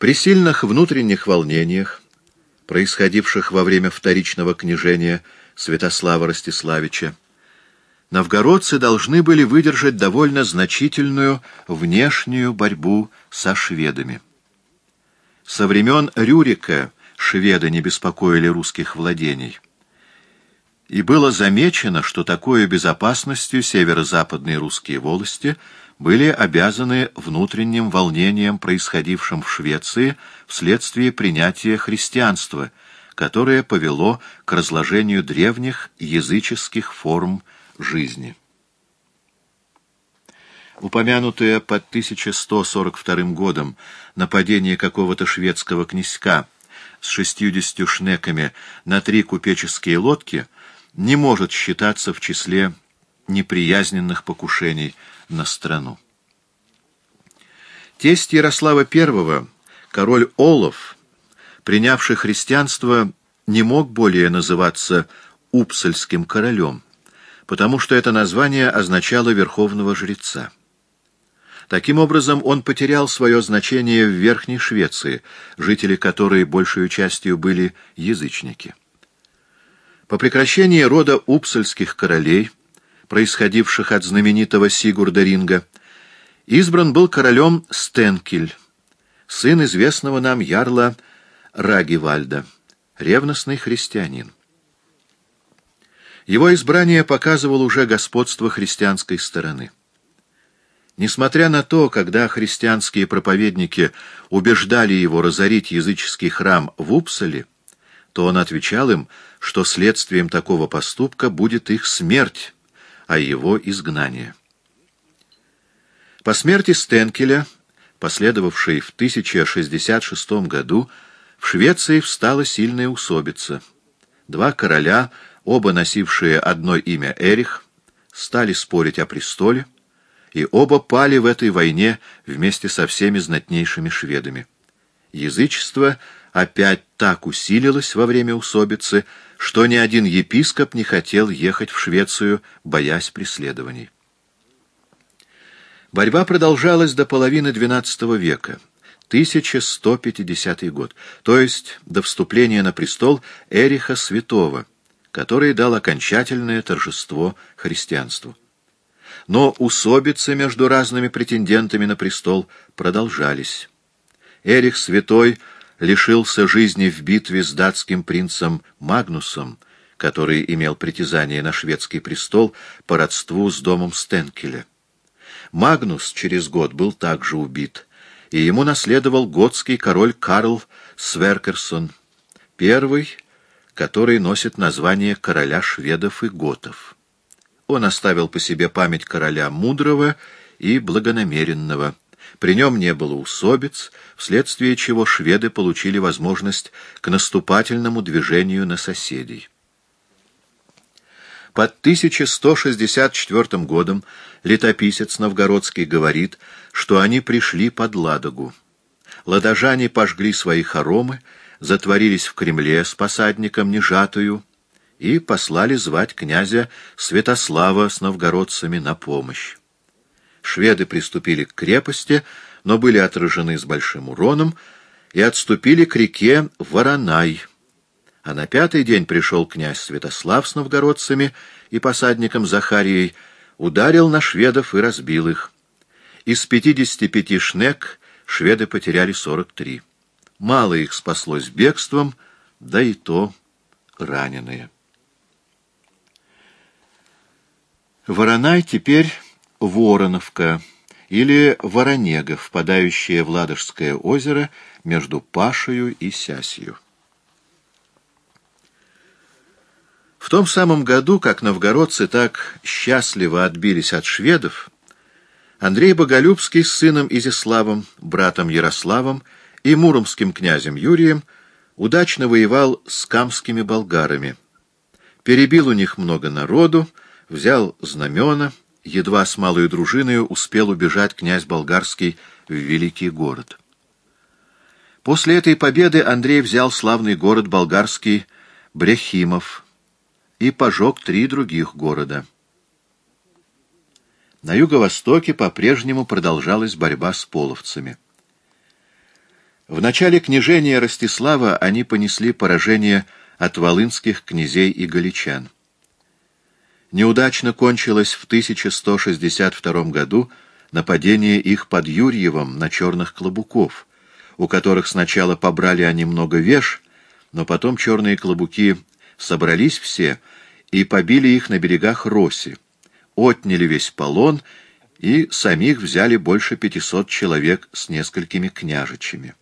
При сильных внутренних волнениях, происходивших во время вторичного княжения Святослава Ростиславича, новгородцы должны были выдержать довольно значительную внешнюю борьбу со шведами. Со времен Рюрика шведы не беспокоили русских владений. И было замечено, что такой безопасностью северо-западные русские волости были обязаны внутренним волнением, происходившим в Швеции вследствие принятия христианства, которое повело к разложению древних языческих форм жизни. Упомянутое под 1142 годом нападение какого-то шведского князька с шестьюдесятью шнеками на три купеческие лодки не может считаться в числе неприязненных покушений на страну. Тесть Ярослава I, король Олов, принявший христианство, не мог более называться Упсальским королем, потому что это название означало верховного жреца. Таким образом, он потерял свое значение в Верхней Швеции, жители которой большую частью были язычники. По прекращении рода упсальских королей, происходивших от знаменитого Сигурда Ринга, избран был королем Стенкель, сын известного нам ярла Рагивальда, ревностный христианин. Его избрание показывало уже господство христианской стороны. Несмотря на то, когда христианские проповедники убеждали его разорить языческий храм в Упсале, то он отвечал им, что следствием такого поступка будет их смерть, а его изгнание. По смерти Стенкеля, последовавшей в 1066 году, в Швеции встала сильная усобица. Два короля, оба носившие одно имя Эрих, стали спорить о престоле, и оба пали в этой войне вместе со всеми знатнейшими шведами. Язычество опять так усилилось во время усобицы, что ни один епископ не хотел ехать в Швецию, боясь преследований. Борьба продолжалась до половины XII века, 1150 год, то есть до вступления на престол Эриха Святого, который дал окончательное торжество христианству. Но усобицы между разными претендентами на престол продолжались. Эрих Святой лишился жизни в битве с датским принцем Магнусом, который имел притязание на шведский престол по родству с домом Стенкеля. Магнус через год был также убит, и ему наследовал готский король Карл Сверкерсон, первый, который носит название короля шведов и готов. Он оставил по себе память короля мудрого и благонамеренного. При нем не было усобиц, вследствие чего шведы получили возможность к наступательному движению на соседей. Под 1164 годом летописец Новгородский говорит, что они пришли под Ладогу. Ладожане пожгли свои хоромы, затворились в Кремле с посадником Нежатую, и послали звать князя Святослава с новгородцами на помощь. Шведы приступили к крепости, но были отражены с большим уроном и отступили к реке Воронай. А на пятый день пришел князь Святослав с новгородцами и посадником Захарией, ударил на шведов и разбил их. Из пятидесяти пяти шнек шведы потеряли сорок три. Мало их спаслось бегством, да и то раненые. Воронай теперь Вороновка или Воронега, впадающая в Ладожское озеро между Пашею и Сясью. В том самом году, как новгородцы так счастливо отбились от шведов, Андрей Боголюбский с сыном Изяславом, братом Ярославом и муромским князем Юрием удачно воевал с камскими болгарами. Перебил у них много народу, взял знамена, едва с малой дружиной успел убежать князь болгарский в великий город. После этой победы Андрей взял славный город болгарский Брехимов и пожег три других города. На юго-востоке по-прежнему продолжалась борьба с половцами. В начале княжения Ростислава они понесли поражение от волынских князей и галичан. Неудачно кончилось в 1162 году нападение их под Юрьевом на черных клобуков, у которых сначала побрали они много веш, но потом черные клобуки собрались все и побили их на берегах Роси, отняли весь полон и самих взяли больше пятисот человек с несколькими княжичами.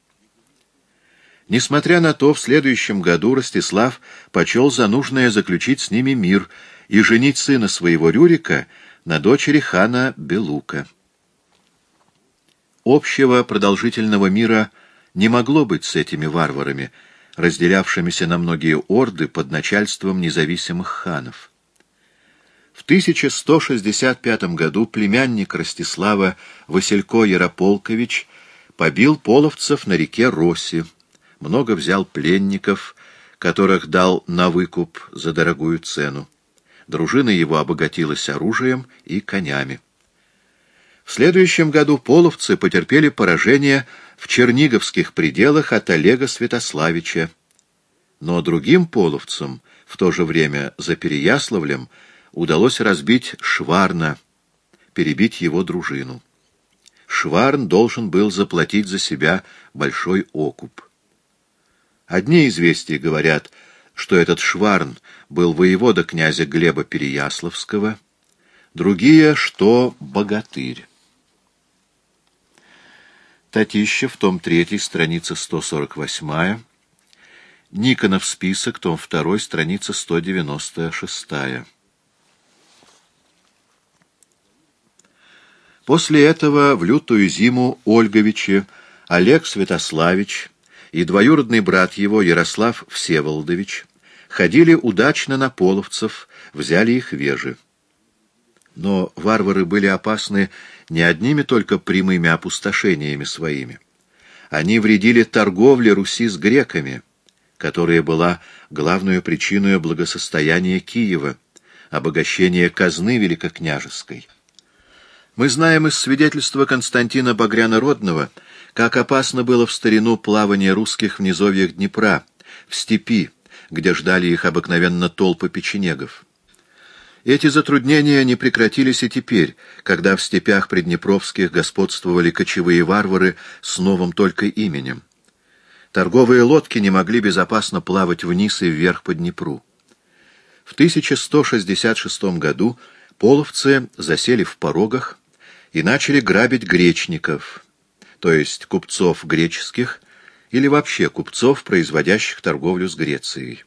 Несмотря на то, в следующем году Ростислав почел за нужное заключить с ними мир и женить сына своего Рюрика на дочери хана Белука. Общего продолжительного мира не могло быть с этими варварами, разделявшимися на многие орды под начальством независимых ханов. В 1165 году племянник Ростислава Василько Ярополкович побил половцев на реке Роси, много взял пленников, которых дал на выкуп за дорогую цену. Дружина его обогатилась оружием и конями. В следующем году половцы потерпели поражение в черниговских пределах от Олега Святославича. Но другим половцам в то же время за Переяславлем удалось разбить Шварна, перебить его дружину. Шварн должен был заплатить за себя большой окуп. Одни известия говорят, что этот Шварн был воевода князя Глеба Переяславского, другие, что богатырь. Татищев, том 3, страница 148, Никонов список, том 2, страница 196. После этого в лютую зиму Ольговичи Олег Святославич и двоюродный брат его, Ярослав Всеволодович, ходили удачно на половцев, взяли их вежи. Но варвары были опасны не одними только прямыми опустошениями своими. Они вредили торговле Руси с греками, которая была главной причиной благосостояния Киева, обогащения казны великокняжеской. Мы знаем из свидетельства Константина Багряна-Родного, как опасно было в старину плавание русских в низовьях Днепра, в степи, где ждали их обыкновенно толпы печенегов. Эти затруднения не прекратились и теперь, когда в степях приднепровских господствовали кочевые варвары с новым только именем. Торговые лодки не могли безопасно плавать вниз и вверх по Днепру. В 1166 году половцы засели в порогах, и начали грабить гречников, то есть купцов греческих или вообще купцов, производящих торговлю с Грецией.